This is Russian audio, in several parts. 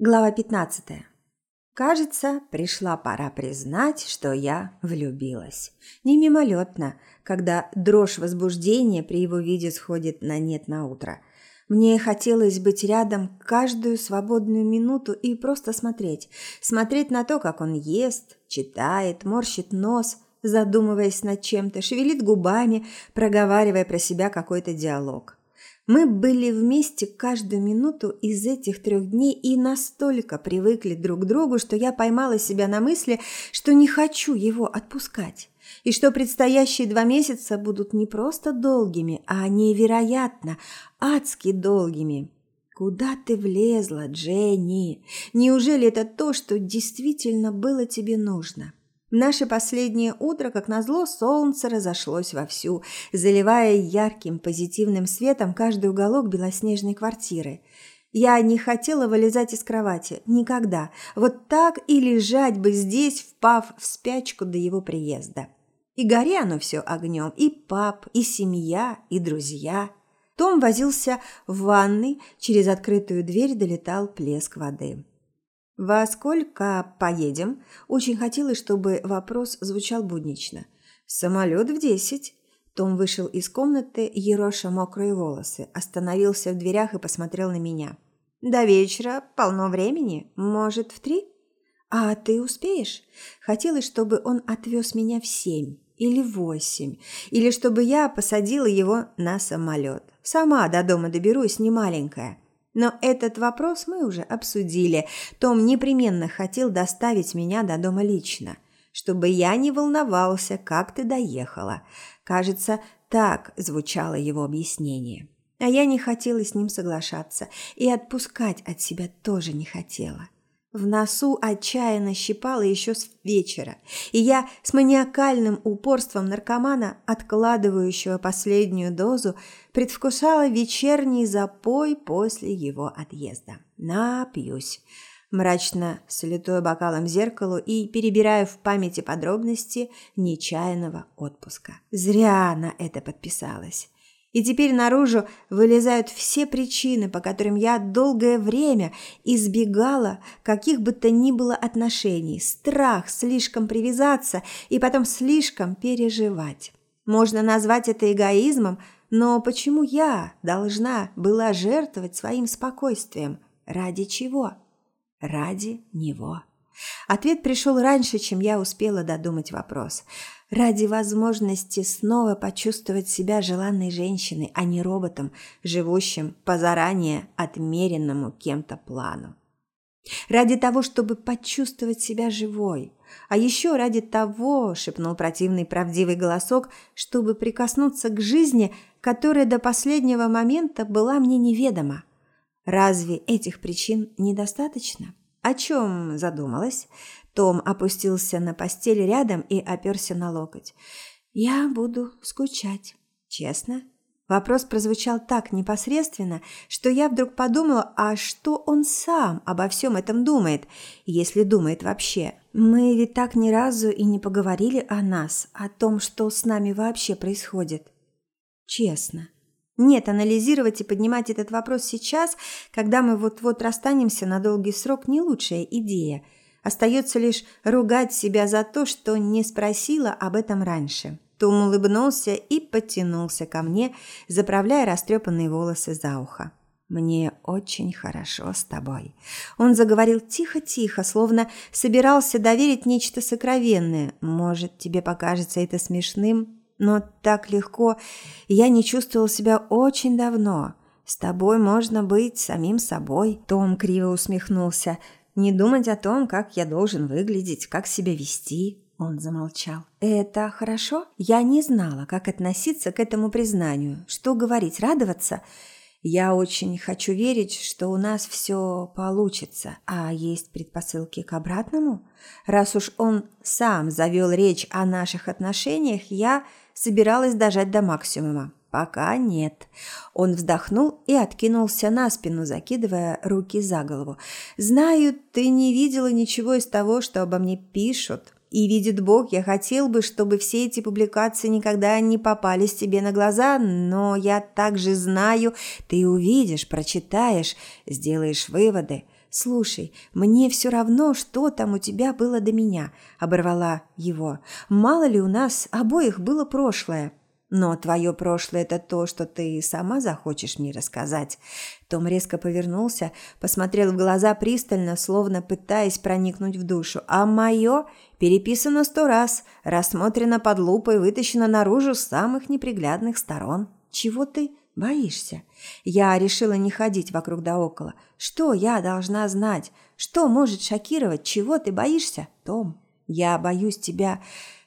Глава 15. Кажется, пришла пора признать, что я влюбилась. Не мимолетно, когда дрожь возбуждения при его виде сходит на нет на утро. Мне хотелось быть рядом каждую свободную минуту и просто смотреть. Смотреть на то, как он ест, читает, морщит нос, задумываясь над чем-то, шевелит губами, проговаривая про себя какой-то диалог. Мы были вместе каждую минуту из этих трех дней и настолько привыкли друг к другу, что я поймала себя на мысли, что не хочу его отпускать. И что предстоящие два месяца будут не просто долгими, а невероятно, адски долгими. Куда ты влезла, Дженни? Неужели это то, что действительно было тебе нужно? Наше последнее утро, как назло, солнце разошлось вовсю, заливая ярким позитивным светом каждый уголок белоснежной квартиры. Я не хотела вылезать из кровати. Никогда. Вот так и лежать бы здесь, впав в спячку до его приезда. И горе оно все огнем. И пап, и семья, и друзья. Том возился в ванной, через открытую дверь долетал плеск воды. «Во сколько поедем?» Очень хотелось, чтобы вопрос звучал буднично. «Самолет в десять». Том вышел из комнаты, ероша мокрые волосы, остановился в дверях и посмотрел на меня. «До вечера полно времени. Может, в три?» «А ты успеешь?» Хотелось, чтобы он отвез меня в семь или восемь, или чтобы я посадила его на самолет. Сама до дома доберусь, не маленькая. Но этот вопрос мы уже обсудили. Том непременно хотел доставить меня до дома лично, чтобы я не волновался, как ты доехала. Кажется, так звучало его объяснение. А я не хотела с ним соглашаться и отпускать от себя тоже не хотела. В носу отчаянно щипало еще с вечера, и я с маниакальным упорством наркомана, откладывающего последнюю дозу, предвкушала вечерний запой после его отъезда. Напьюсь. Мрачно слетуя бокалом зеркалу и перебирая в памяти подробности нечаянного отпуска. Зря на это подписалась. И теперь наружу вылезают все причины, по которым я долгое время избегала каких бы то ни было отношений. Страх слишком привязаться и потом слишком переживать. Можно назвать это эгоизмом, но почему я должна была жертвовать своим спокойствием? Ради чего? Ради него. Ответ пришел раньше, чем я успела додумать вопрос – ради возможности снова почувствовать себя желанной женщиной, а не роботом, живущим по заранее отмеренному кем-то плану. Ради того, чтобы почувствовать себя живой. А еще ради того, шепнул противный правдивый голосок, чтобы прикоснуться к жизни, которая до последнего момента была мне неведома. Разве этих причин недостаточно? О чем задумалась? Том опустился на постель рядом и оперся на локоть. «Я буду скучать. Честно?» Вопрос прозвучал так непосредственно, что я вдруг подумала, а что он сам обо всем этом думает, если думает вообще. Мы ведь так ни разу и не поговорили о нас, о том, что с нами вообще происходит. Честно. Нет, анализировать и поднимать этот вопрос сейчас, когда мы вот-вот расстанемся на долгий срок, не лучшая идея – Остается лишь ругать себя за то, что не спросила об этом раньше. Том улыбнулся и потянулся ко мне, заправляя растрепанные волосы за ухо. «Мне очень хорошо с тобой». Он заговорил тихо-тихо, словно собирался доверить нечто сокровенное. «Может, тебе покажется это смешным, но так легко. Я не чувствовал себя очень давно. С тобой можно быть самим собой». Том криво усмехнулся – не думать о том, как я должен выглядеть, как себя вести. Он замолчал. «Это хорошо? Я не знала, как относиться к этому признанию. Что говорить, радоваться?» «Я очень хочу верить, что у нас все получится. А есть предпосылки к обратному? Раз уж он сам завел речь о наших отношениях, я собиралась дожать до максимума. «Пока нет». Он вздохнул и откинулся на спину, закидывая руки за голову. «Знаю, ты не видела ничего из того, что обо мне пишут. И, видит Бог, я хотел бы, чтобы все эти публикации никогда не попались тебе на глаза, но я также знаю, ты увидишь, прочитаешь, сделаешь выводы. «Слушай, мне все равно, что там у тебя было до меня», – оборвала его. «Мало ли у нас обоих было прошлое». «Но твое прошлое – это то, что ты сама захочешь мне рассказать». Том резко повернулся, посмотрел в глаза пристально, словно пытаясь проникнуть в душу. «А мое переписано сто раз, рассмотрено под лупой, вытащено наружу с самых неприглядных сторон. Чего ты боишься?» Я решила не ходить вокруг да около. «Что я должна знать? Что может шокировать? Чего ты боишься, Том? Я боюсь тебя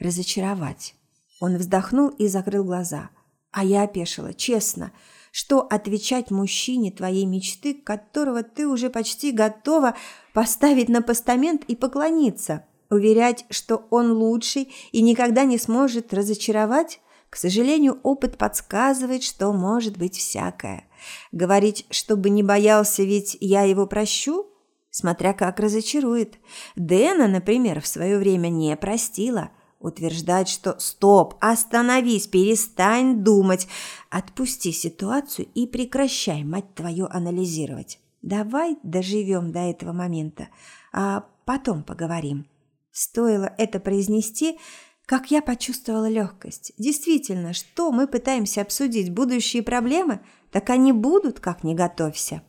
разочаровать». Он вздохнул и закрыл глаза. А я опешила, честно. Что отвечать мужчине твоей мечты, которого ты уже почти готова поставить на постамент и поклониться? Уверять, что он лучший и никогда не сможет разочаровать? К сожалению, опыт подсказывает, что может быть всякое. Говорить, чтобы не боялся, ведь я его прощу? Смотря как разочарует. Дэна, например, в свое время не простила – утверждать, что «стоп, остановись, перестань думать, отпусти ситуацию и прекращай, мать твою, анализировать. Давай доживем до этого момента, а потом поговорим». Стоило это произнести, как я почувствовала легкость. Действительно, что мы пытаемся обсудить будущие проблемы, так они будут, как не готовься.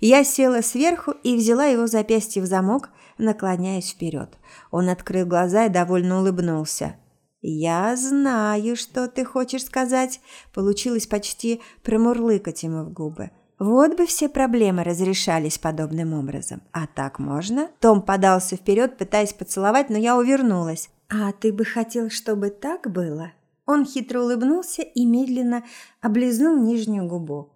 Я села сверху и взяла его запястье в замок, наклоняясь вперед. Он открыл глаза и довольно улыбнулся. «Я знаю, что ты хочешь сказать», – получилось почти промурлыкать ему в губы. Вот бы все проблемы разрешались подобным образом. А так можно? Том подался вперед, пытаясь поцеловать, но я увернулась. «А ты бы хотел, чтобы так было?» Он хитро улыбнулся и медленно облизнул нижнюю губу.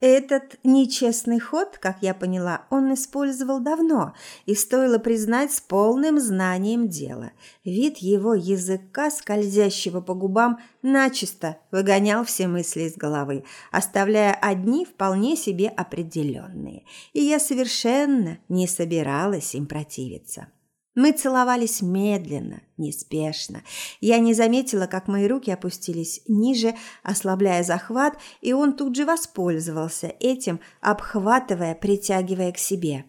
Этот нечестный ход, как я поняла, он использовал давно, и стоило признать с полным знанием дела. Вид его языка, скользящего по губам, начисто выгонял все мысли из головы, оставляя одни вполне себе определенные. И я совершенно не собиралась им противиться. Мы целовались медленно, неспешно. Я не заметила, как мои руки опустились ниже, ослабляя захват, и он тут же воспользовался этим, обхватывая, притягивая к себе.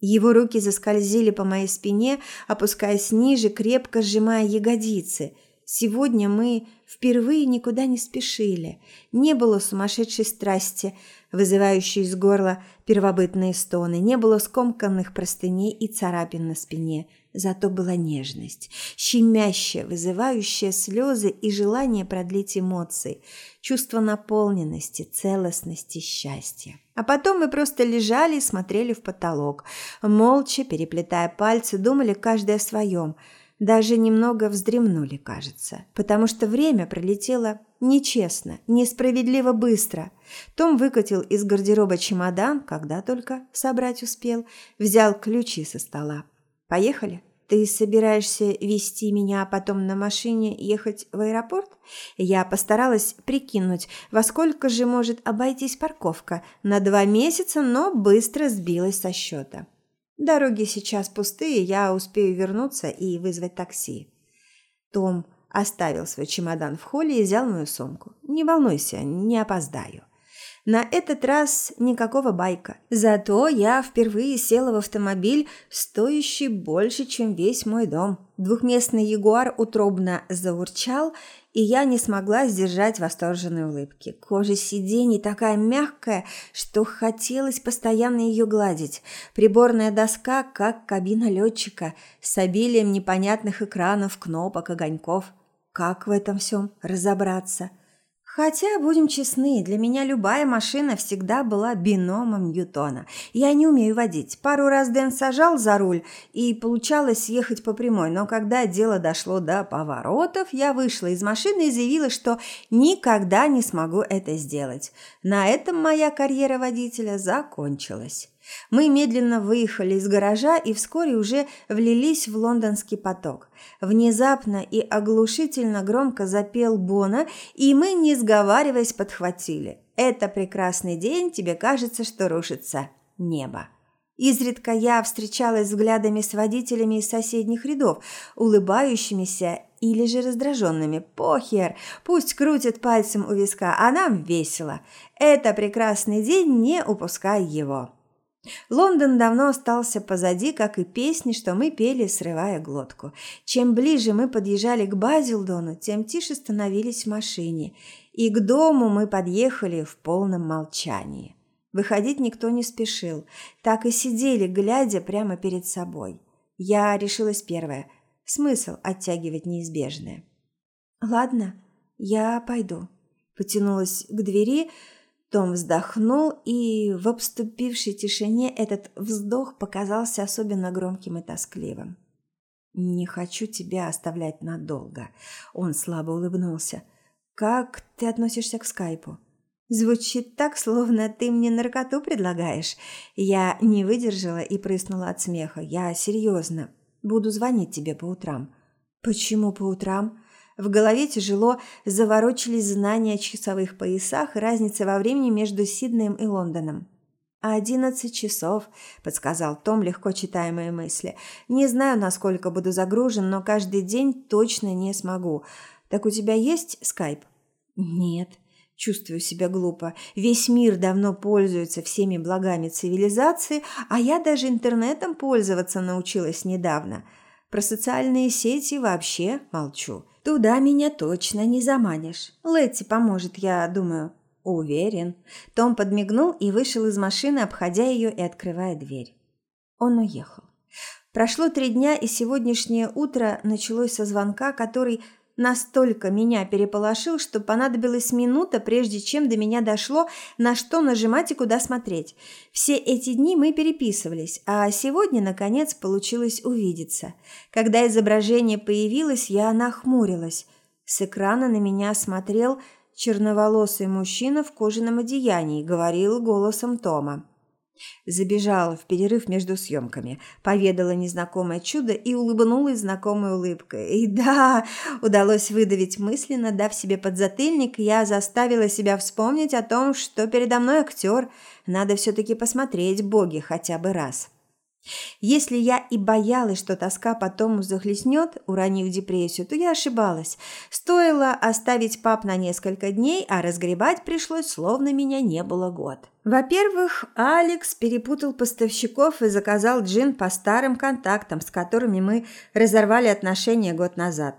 Его руки заскользили по моей спине, опускаясь ниже, крепко сжимая ягодицы. Сегодня мы впервые никуда не спешили. Не было сумасшедшей страсти, вызывающей из горла первобытные стоны, не было скомканных простыней и царапин на спине – Зато была нежность, щемящая, вызывающая слезы и желание продлить эмоции, чувство наполненности, целостности, счастья. А потом мы просто лежали и смотрели в потолок, молча, переплетая пальцы, думали каждый о своем. Даже немного вздремнули, кажется, потому что время пролетело нечестно, несправедливо быстро. Том выкатил из гардероба чемодан, когда только собрать успел, взял ключи со стола. Поехали. Ты собираешься вести меня, а потом на машине ехать в аэропорт? Я постаралась прикинуть, во сколько же может обойтись парковка. На два месяца, но быстро сбилась со счета. Дороги сейчас пустые, я успею вернуться и вызвать такси. Том оставил свой чемодан в холле и взял мою сумку. Не волнуйся, не опоздаю. На этот раз никакого байка. Зато я впервые села в автомобиль, стоящий больше, чем весь мой дом. Двухместный ягуар утробно заурчал, и я не смогла сдержать восторженной улыбки. Кожа сидений такая мягкая, что хотелось постоянно ее гладить. Приборная доска, как кабина летчика, с обилием непонятных экранов, кнопок, огоньков. Как в этом всем разобраться? – Хотя, будем честны, для меня любая машина всегда была биномом Ньютона. Я не умею водить. Пару раз Дэн сажал за руль, и получалось ехать по прямой, но когда дело дошло до поворотов, я вышла из машины и заявила, что никогда не смогу это сделать. На этом моя карьера водителя закончилась. Мы медленно выехали из гаража и вскоре уже влились в лондонский поток. Внезапно и оглушительно громко запел Бона, и мы, не сговариваясь, подхватили. «Это прекрасный день, тебе кажется, что рушится небо». Изредка я встречалась взглядами с водителями из соседних рядов, улыбающимися или же раздраженными. Похер, пусть крутит пальцем у виска, а нам весело. Это прекрасный день, не упускай его. Лондон давно остался позади, как и песни, что мы пели, срывая глотку. Чем ближе мы подъезжали к Базилдону, тем тише становились в машине, и к дому мы подъехали в полном молчании. Выходить никто не спешил, так и сидели, глядя прямо перед собой. Я решилась первая. Смысл оттягивать неизбежное. «Ладно, я пойду», – потянулась к двери, – том вздохнул, и в обступившей тишине этот вздох показался особенно громким и тоскливым. «Не хочу тебя оставлять надолго», – он слабо улыбнулся. «Как ты относишься к скайпу?» «Звучит так, словно ты мне наркоту предлагаешь». Я не выдержала и прыснула от смеха. «Я серьезно. Буду звонить тебе по утрам». «Почему по утрам?» В голове тяжело заворочились знания о часовых поясах и разнице во времени между Сиднеем и Лондоном. «Одиннадцать часов», – подсказал Том легко читаемые мысли. «Не знаю, насколько буду загружен, но каждый день точно не смогу. Так у тебя есть скайп?» «Нет». Чувствую себя глупо. Весь мир давно пользуется всеми благами цивилизации, а я даже интернетом пользоваться научилась недавно. Про социальные сети вообще молчу. Туда меня точно не заманишь. Летти поможет, я думаю. Уверен. Том подмигнул и вышел из машины, обходя ее и открывая дверь. Он уехал. Прошло три дня, и сегодняшнее утро началось со звонка, который настолько меня переполошил, что понадобилась минута, прежде чем до меня дошло, на что нажимать и куда смотреть. Все эти дни мы переписывались, а сегодня, наконец, получилось увидеться. Когда изображение появилось, я нахмурилась. С экрана на меня смотрел черноволосый мужчина в кожаном одеянии говорил голосом Тома. Забежала в перерыв между съемками, поведала незнакомое чудо и улыбнулась знакомой улыбкой. И да, удалось выдавить мысленно, дав себе подзатыльник, я заставила себя вспомнить о том, что передо мной актер. Надо все-таки посмотреть боги хотя бы раз. Если я и боялась, что тоска потом захлестнет, уронив депрессию, то я ошибалась. Стоило оставить пап на несколько дней, а разгребать пришлось, словно меня не было год. Во-первых, Алекс перепутал поставщиков и заказал джин по старым контактам, с которыми мы разорвали отношения год назад.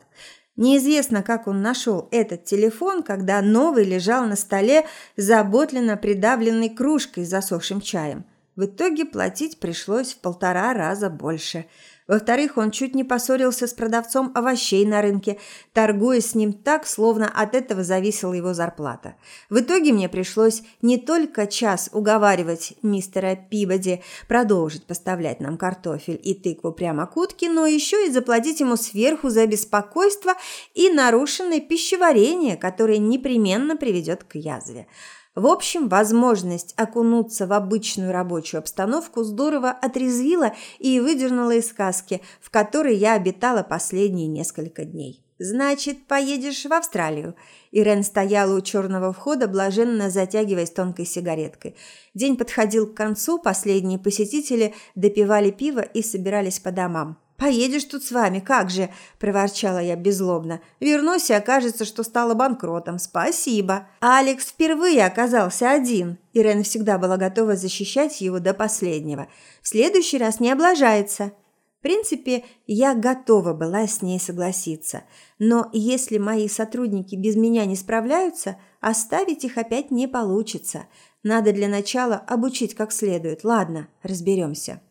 Неизвестно, как он нашел этот телефон, когда новый лежал на столе, заботленно придавленный кружкой с засохшим чаем – в итоге платить пришлось в полтора раза больше. Во-вторых, он чуть не поссорился с продавцом овощей на рынке, торгуя с ним так, словно от этого зависела его зарплата. В итоге мне пришлось не только час уговаривать мистера Пибоди продолжить поставлять нам картофель и тыкву прямо к утке, но еще и заплатить ему сверху за беспокойство и нарушенное пищеварение, которое непременно приведет к язве. В общем, возможность окунуться в обычную рабочую обстановку здорово отрезвила и выдернула из сказки, в которой я обитала последние несколько дней. «Значит, поедешь в Австралию?» Ирен стояла у черного входа, блаженно затягиваясь тонкой сигареткой. День подходил к концу, последние посетители допивали пиво и собирались по домам. «Поедешь тут с вами, как же!» – проворчала я беззлобно. «Вернусь, и окажется, что стала банкротом. Спасибо!» Алекс впервые оказался один. Ирен всегда была готова защищать его до последнего. «В следующий раз не облажается!» В принципе, я готова была с ней согласиться. Но если мои сотрудники без меня не справляются, оставить их опять не получится. Надо для начала обучить как следует. Ладно, разберемся.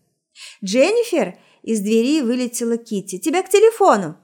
«Дженнифер!» Из двери вылетела Кити. «Тебя к телефону!»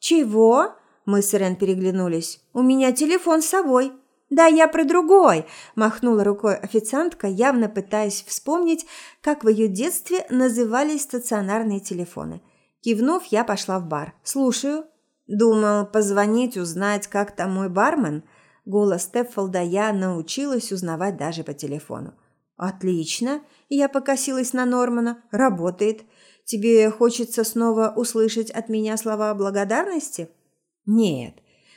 «Чего?» Мы с Ирен переглянулись. «У меня телефон с собой». «Да я про другой!» – махнула рукой официантка, явно пытаясь вспомнить, как в ее детстве назывались стационарные телефоны. Кивнув, я пошла в бар. «Слушаю». «Думал позвонить, узнать, как там мой бармен?» Голос Стеффолда я научилась узнавать даже по телефону. «Отлично!» – я покосилась на Нормана. «Работает!» Тебе хочется снова услышать от меня слова благодарности? Нет.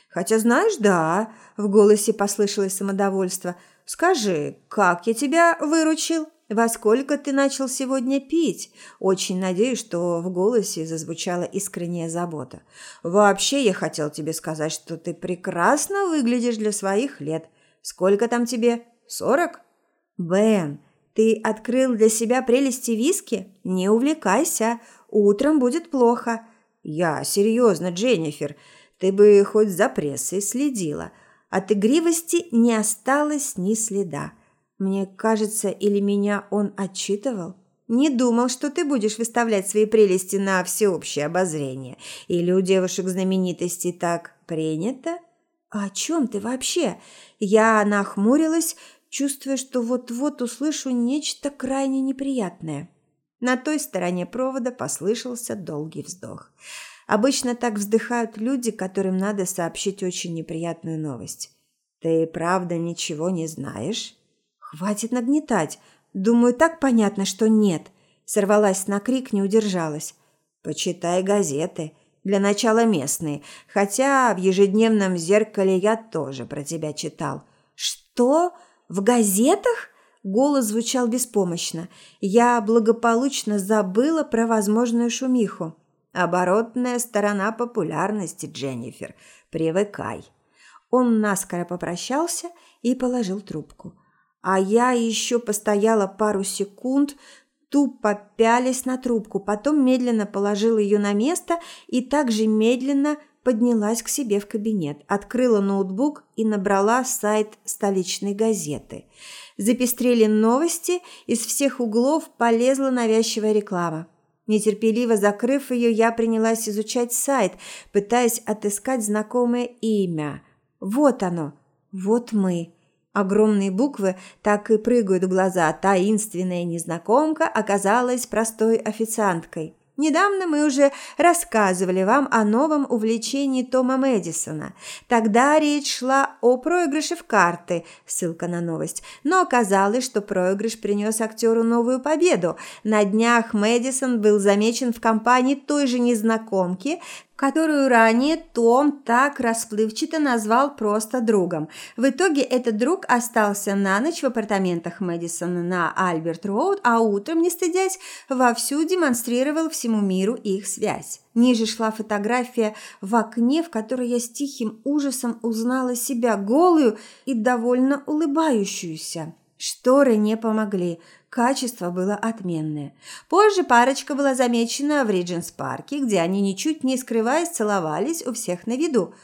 Хотя знаешь, да, в голосе послышалось самодовольство. Скажи, как я тебя выручил? Во сколько ты начал сегодня пить? Очень надеюсь, что в голосе зазвучала искренняя забота. Вообще, я хотел тебе сказать, что ты прекрасно выглядишь для своих лет. Сколько там тебе? Сорок? Бен, Ты открыл для себя прелести виски? Не увлекайся, утром будет плохо. Я серьезно, Дженнифер, ты бы хоть за прессой следила. От игривости не осталось ни следа. Мне кажется, или меня он отчитывал? Не думал, что ты будешь выставлять свои прелести на всеобщее обозрение. Или у девушек знаменитостей так принято? О чем ты вообще? Я нахмурилась, чувствуя, что вот-вот услышу нечто крайне неприятное. На той стороне провода послышался долгий вздох. Обычно так вздыхают люди, которым надо сообщить очень неприятную новость. Ты правда ничего не знаешь? Хватит нагнетать. Думаю, так понятно, что нет. Сорвалась на крик, не удержалась. Почитай газеты. Для начала местные. Хотя в ежедневном зеркале я тоже про тебя читал. Что? В газетах? Голос звучал беспомощно. Я благополучно забыла про возможную шумиху. Оборотная сторона популярности, Дженнифер. Привыкай. Он наскоро попрощался и положил трубку. А я еще постояла пару секунд, тупо пялись на трубку, потом медленно положила ее на место и также медленно поднялась к себе в кабинет, открыла ноутбук и набрала сайт столичной газеты. Запестрели новости, из всех углов полезла навязчивая реклама. Нетерпеливо закрыв ее, я принялась изучать сайт, пытаясь отыскать знакомое имя. Вот оно, вот мы. Огромные буквы так и прыгают в глаза. Таинственная незнакомка оказалась простой официанткой. Недавно мы уже рассказывали вам о новом увлечении Тома Мэдисона. Тогда речь шла о проигрыше в карты, ссылка на новость. Но оказалось, что проигрыш принес актеру новую победу. На днях Мэдисон был замечен в компании той же незнакомки, которую ранее Том так расплывчато назвал просто другом. В итоге этот друг остался на ночь в апартаментах Мэдисона на Альберт-Роуд, а утром, не стыдясь, вовсю демонстрировал всему миру их связь. Ниже шла фотография в окне, в которой я с тихим ужасом узнала себя голую и довольно улыбающуюся. Шторы не помогли. Качество было отменное. Позже парочка была замечена в Ридженс-парке, где они, ничуть не скрываясь, целовались у всех на виду.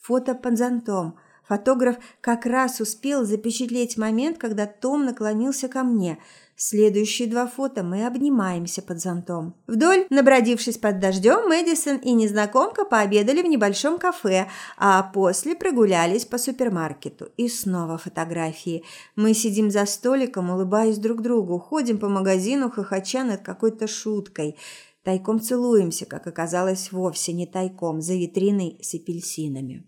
Фото под зонтом. Фотограф как раз успел запечатлеть момент, когда Том наклонился ко мне – Следующие два фото мы обнимаемся под зонтом. Вдоль, набродившись под дождем, Мэдисон и незнакомка пообедали в небольшом кафе, а после прогулялись по супермаркету. И снова фотографии. Мы сидим за столиком, улыбаясь друг другу, ходим по магазину, хохоча над какой-то шуткой. Тайком целуемся, как оказалось, вовсе не тайком, за витриной с апельсинами.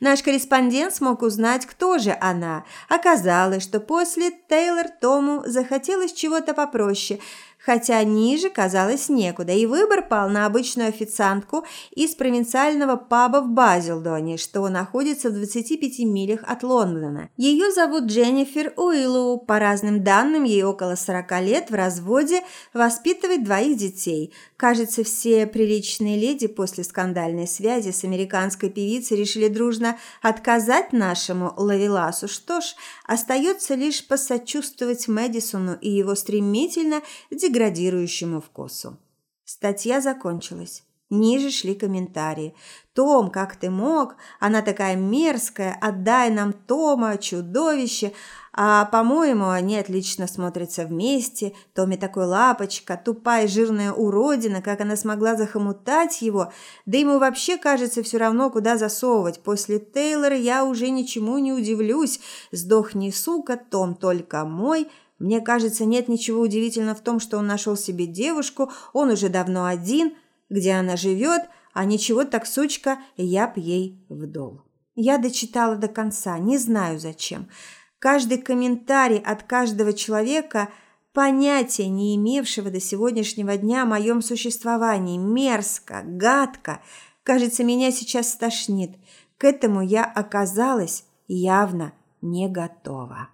Наш корреспондент смог узнать, кто же она. Оказалось, что после Тейлор Тому захотелось чего-то попроще – хотя ниже казалось некуда, и выбор пал на обычную официантку из провинциального паба в Базилдоне, что находится в 25 милях от Лондона. Ее зовут Дженнифер Уиллоу, по разным данным ей около 40 лет, в разводе, воспитывает двоих детей. Кажется, все приличные леди после скандальной связи с американской певицей решили дружно отказать нашему Лавеласу. Что ж, остается лишь посочувствовать Мэдисону и его стремительно деградирующему вкусу. Статья закончилась. Ниже шли комментарии. «Том, как ты мог? Она такая мерзкая! Отдай нам Тома, чудовище! А, по-моему, они отлично смотрятся вместе. Томи такой лапочка, тупая жирная уродина, как она смогла захомутать его. Да ему вообще, кажется, все равно, куда засовывать. После Тейлора я уже ничему не удивлюсь. Сдохни, сука, Том только мой». Мне кажется, нет ничего удивительного в том, что он нашел себе девушку, он уже давно один, где она живет, а ничего так, сучка, я б ей вдол. Я дочитала до конца, не знаю зачем. Каждый комментарий от каждого человека – понятия не имевшего до сегодняшнего дня о моем существовании. Мерзко, гадко. Кажется, меня сейчас стошнит. К этому я оказалась явно не готова.